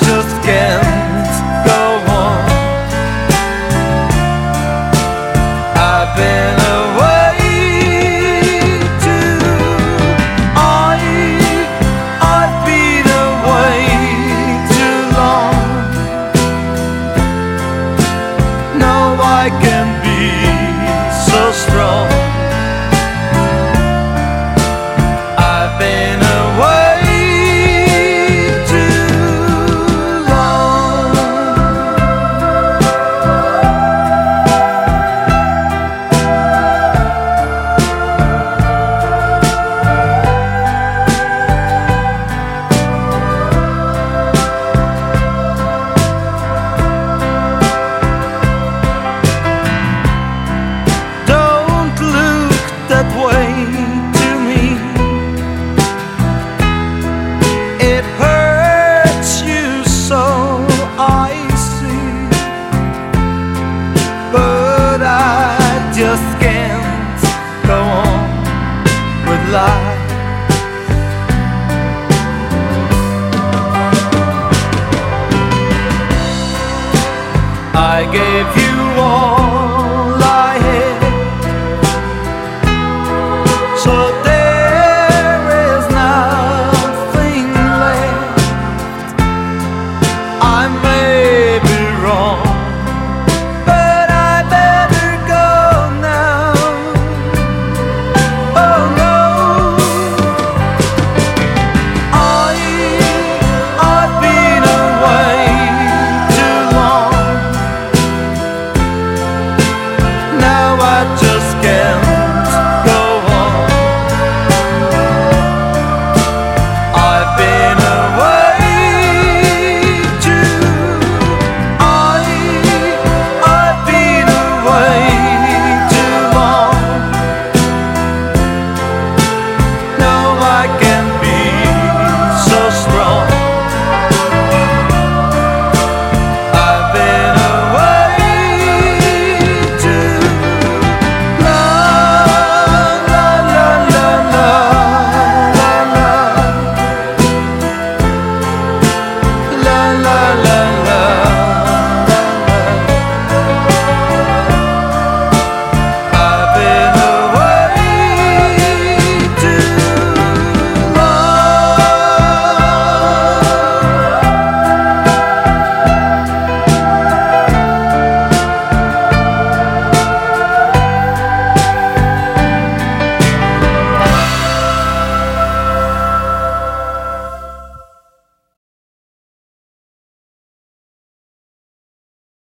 just can't go on. I've been away too. I I've been away too long. Now I can be. gave you all.